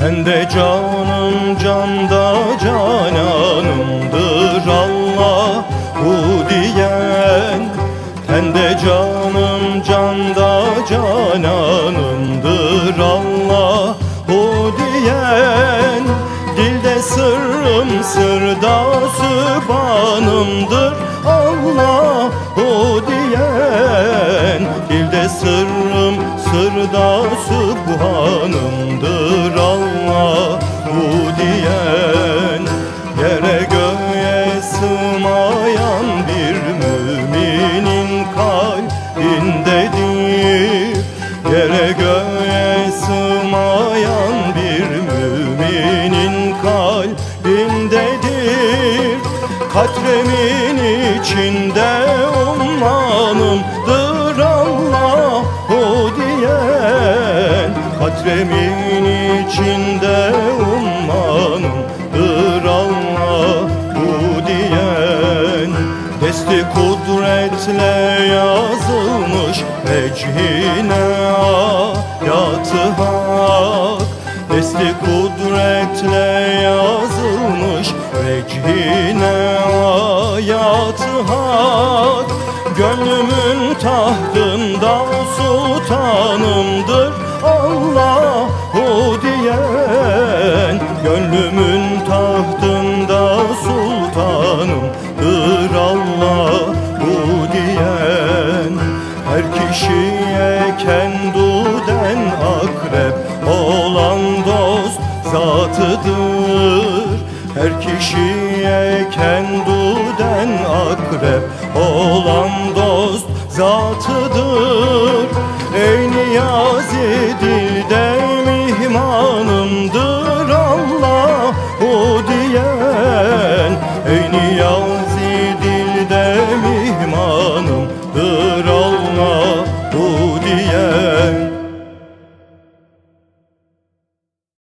Tende canım canda cananımdır Allah bu diyen. Tende canım canda cananımdır Allah bu diyen. Dilde sırrım sırda sübhanımdır Allah o diyen. Dilde sırrım sırda sübhanımdır göğe sığmayan bir müminin kalbindedir. Katremin içinde ummanımdır Allah o diyen Katremin içinde ummanımdır Allah bu diyen. Desti kudretle yazılmış vecihine ayatı hak Desti kudretle yazılmış vecihine ayatı hak. Gönlümün tahtında sultanımdır Allah o diyen. Gönlümün tahtında sultanımdır Allah bu diyen. Her kişiye hayatıdır Her kişiye kenduden akrep olan dost zatıdır. Ey Niyazidir.